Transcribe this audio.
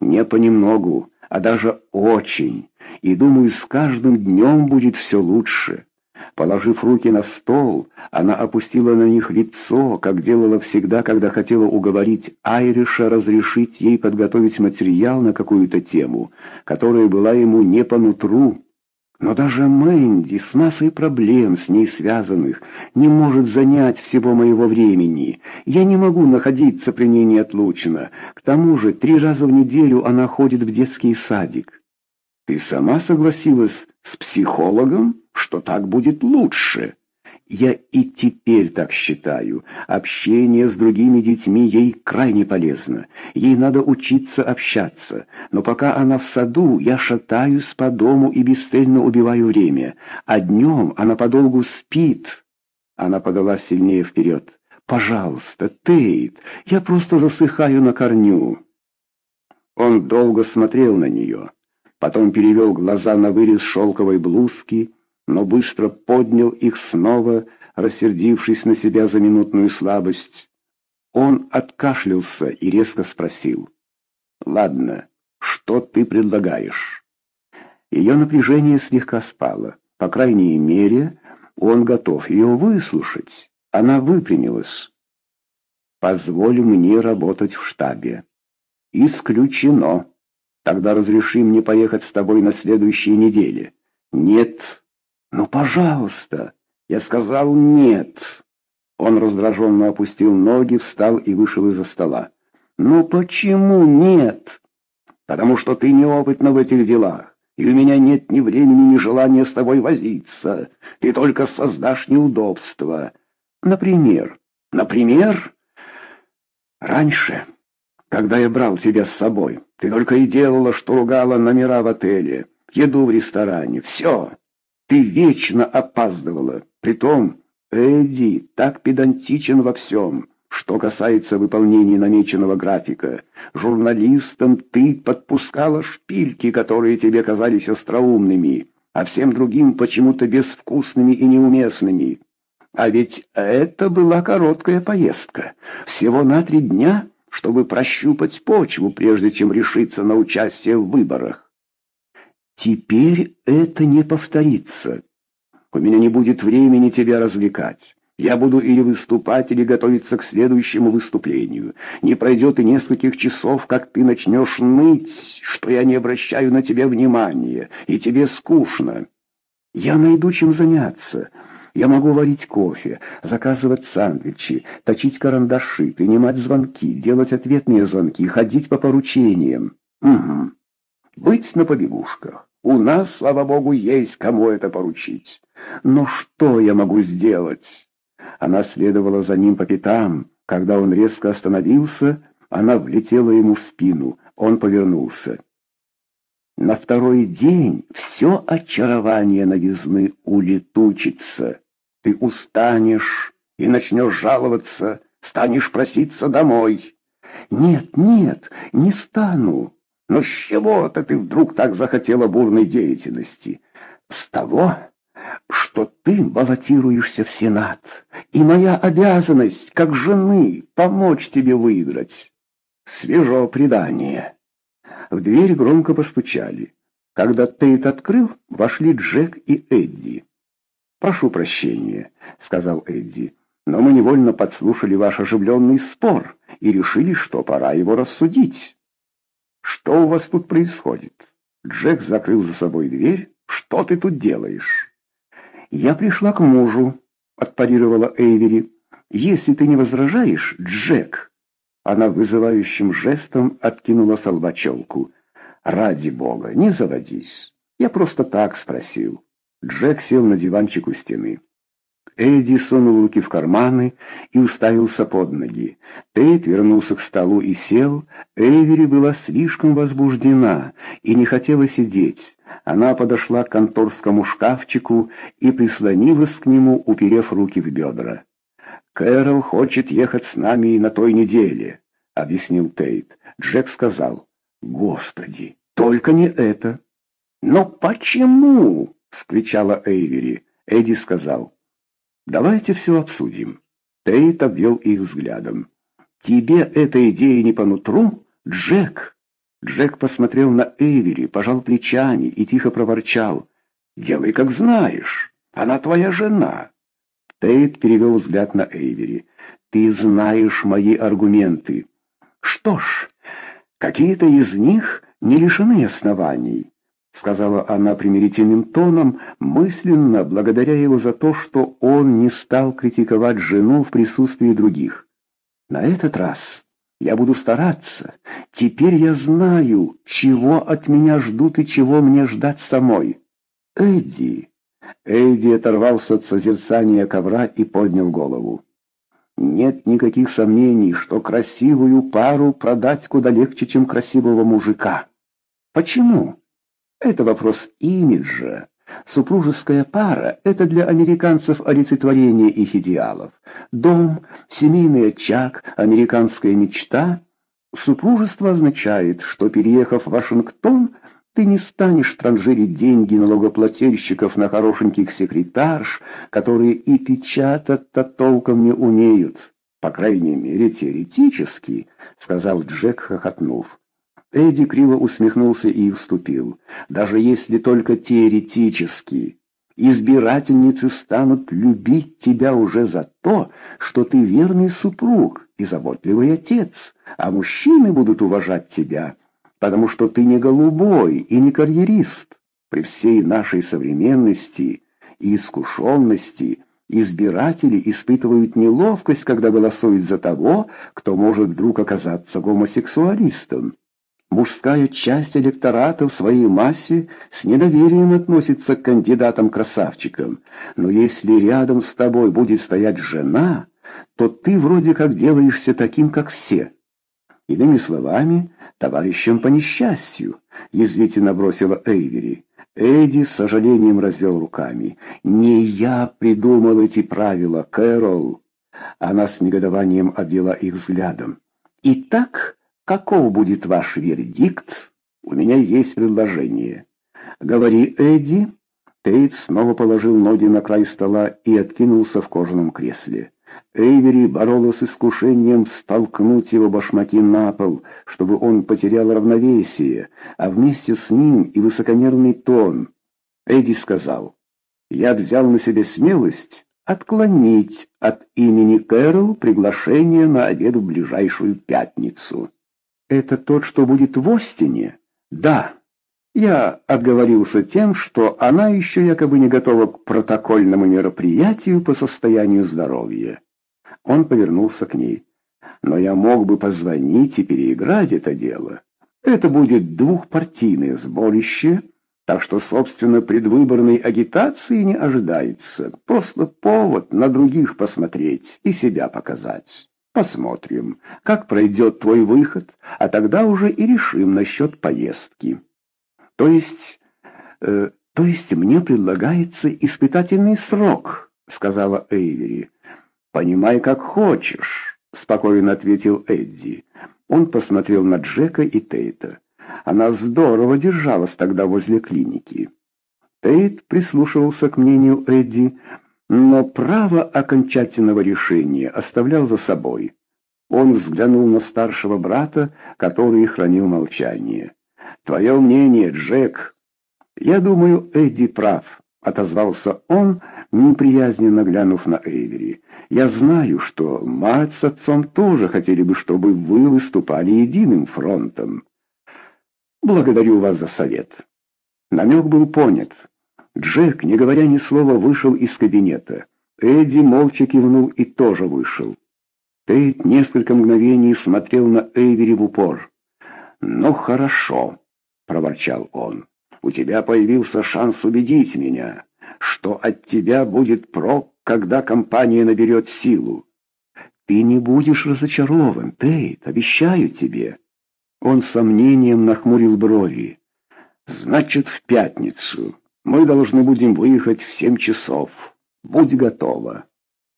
Не понемногу, а даже очень. И думаю, с каждым днем будет все лучше. Положив руки на стол, она опустила на них лицо, как делала всегда, когда хотела уговорить Айриша разрешить ей подготовить материал на какую-то тему, которая была ему не по нутру. Но даже Мэнди с массой проблем с ней связанных не может занять всего моего времени. Я не могу находиться при ней неотлучно. К тому же три раза в неделю она ходит в детский садик. Ты сама согласилась с психологом, что так будет лучше? Я и теперь так считаю. Общение с другими детьми ей крайне полезно. Ей надо учиться общаться. Но пока она в саду, я шатаюсь по дому и бесцельно убиваю время. А днем она подолгу спит. Она подала сильнее вперед. «Пожалуйста, Тейт, я просто засыхаю на корню». Он долго смотрел на нее. Потом перевел глаза на вырез шелковой блузки, но быстро поднял их снова, рассердившись на себя за минутную слабость. Он откашлялся и резко спросил. «Ладно, что ты предлагаешь?» Ее напряжение слегка спало. По крайней мере, он готов ее выслушать. Она выпрямилась. «Позволь мне работать в штабе». «Исключено. Тогда разреши мне поехать с тобой на следующей неделе». «Нет, «Ну, пожалуйста!» Я сказал «нет». Он раздраженно опустил ноги, встал и вышел из-за стола. «Ну почему нет?» «Потому что ты неопытна в этих делах, и у меня нет ни времени, ни желания с тобой возиться. Ты только создашь неудобства. Например, например, раньше, когда я брал тебя с собой, ты только и делала, что ругала номера в отеле, еду в ресторане, все». Ты вечно опаздывала. Притом, Эдди так педантичен во всем, что касается выполнения намеченного графика. Журналистам ты подпускала шпильки, которые тебе казались остроумными, а всем другим почему-то безвкусными и неуместными. А ведь это была короткая поездка, всего на три дня, чтобы прощупать почву, прежде чем решиться на участие в выборах. Теперь это не повторится. У меня не будет времени тебя развлекать. Я буду или выступать, или готовиться к следующему выступлению. Не пройдет и нескольких часов, как ты начнешь ныть, что я не обращаю на тебя внимания, и тебе скучно. Я найду чем заняться. Я могу варить кофе, заказывать сандвичи, точить карандаши, принимать звонки, делать ответные звонки, ходить по поручениям. Угу. Быть на побегушках. У нас, слава богу, есть кому это поручить. Но что я могу сделать? Она следовала за ним по пятам. Когда он резко остановился, она влетела ему в спину. Он повернулся. На второй день все очарование новизны улетучится. Ты устанешь и начнешь жаловаться, станешь проситься домой. Нет, нет, не стану. Но с чего-то ты вдруг так захотела бурной деятельности? С того, что ты баллотируешься в Сенат, и моя обязанность, как жены, помочь тебе выиграть. Свежо предание. В дверь громко постучали. Когда Тейт открыл, вошли Джек и Эдди. «Прошу прощения», — сказал Эдди, — «но мы невольно подслушали ваш оживленный спор и решили, что пора его рассудить». «Что у вас тут происходит?» Джек закрыл за собой дверь. «Что ты тут делаешь?» «Я пришла к мужу», — отпарировала Эйвери. «Если ты не возражаешь, Джек...» Она вызывающим жестом откинула с лба челку. «Ради бога, не заводись. Я просто так спросил». Джек сел на диванчик у стены. Эдди сунул руки в карманы и уставился под ноги. Тейт вернулся к столу и сел. Эйвери была слишком возбуждена и не хотела сидеть. Она подошла к конторскому шкафчику и прислонилась к нему, уперев руки в бедра. «Кэрол хочет ехать с нами на той неделе», — объяснил Тейт. Джек сказал, «Господи, только не это». «Но почему?» — вскричала Эйвери. Эдди сказал, Давайте все обсудим. Тейт обвел их взглядом. Тебе эта идея не по нутру, Джек? Джек посмотрел на Эйвери, пожал плечами и тихо проворчал. «Делай, как знаешь. Она твоя жена». Тейт перевел взгляд на Эйвери. «Ты знаешь мои аргументы». «Что ж, какие-то из них не лишены оснований», — сказала она примирительным тоном, мысленно благодаря его за то, что он не стал критиковать жену в присутствии других. «На этот раз...» Я буду стараться. Теперь я знаю, чего от меня ждут и чего мне ждать самой. Эдди. Эдди оторвался от созерцания ковра и поднял голову. Нет никаких сомнений, что красивую пару продать куда легче, чем красивого мужика. Почему? Это вопрос имиджа. Супружеская пара – это для американцев олицетворение их идеалов. Дом, семейный очаг, американская мечта. Супружество означает, что, переехав в Вашингтон, ты не станешь транжирить деньги налогоплательщиков на хорошеньких секретарш, которые и печатать-то толком не умеют. По крайней мере, теоретически, — сказал Джек, хохотнув. Эдди криво усмехнулся и вступил. «Даже если только теоретически, избирательницы станут любить тебя уже за то, что ты верный супруг и заботливый отец, а мужчины будут уважать тебя, потому что ты не голубой и не карьерист. При всей нашей современности и искушенности избиратели испытывают неловкость, когда голосуют за того, кто может вдруг оказаться гомосексуалистом. Мужская часть электората в своей массе с недоверием относится к кандидатам-красавчикам, но если рядом с тобой будет стоять жена, то ты вроде как делаешься таким, как все. Иными словами, товарищем по несчастью, язвительно бросила Эйвери. Эдди с сожалением развел руками. «Не я придумал эти правила, Кэрол!» Она с негодованием обвела их взглядом. «Итак...» Каков будет ваш вердикт? У меня есть предложение. Говори, Эдди. Тейт снова положил ноги на край стола и откинулся в кожаном кресле. Эйвери боролась с искушением столкнуть его башмаки на пол, чтобы он потерял равновесие, а вместе с ним и высокомерный тон. Эдди сказал, «Я взял на себе смелость отклонить от имени Кэрол приглашение на обед в ближайшую пятницу». «Это тот, что будет в Остине?» «Да». Я отговорился тем, что она еще якобы не готова к протокольному мероприятию по состоянию здоровья. Он повернулся к ней. «Но я мог бы позвонить и переиграть это дело. Это будет двухпартийное сборище, так что, собственно, предвыборной агитации не ожидается. Просто повод на других посмотреть и себя показать». Посмотрим, как пройдет твой выход, а тогда уже и решим насчет поездки. То есть... Э, то есть мне предлагается испытательный срок, сказала Эйвери. Понимай, как хочешь, спокойно ответил Эдди. Он посмотрел на Джека и Тейта. Она здорово держалась тогда возле клиники. Тейт прислушивался к мнению Эдди, но право окончательного решения оставлял за собой. Он взглянул на старшего брата, который хранил молчание. «Твое мнение, Джек?» «Я думаю, Эдди прав», — отозвался он, неприязненно глянув на Эйвери. «Я знаю, что мать с отцом тоже хотели бы, чтобы вы выступали единым фронтом. Благодарю вас за совет». Намек был понят. Джек, не говоря ни слова, вышел из кабинета. Эдди молча кивнул и тоже вышел. Тейт несколько мгновений смотрел на Эйвери в упор. «Ну хорошо», — проворчал он, — «у тебя появился шанс убедить меня, что от тебя будет прок, когда компания наберет силу. Ты не будешь разочарован, Тейт, обещаю тебе». Он с сомнением нахмурил брови. «Значит, в пятницу». Мы должны будем выехать в семь часов. Будь готова.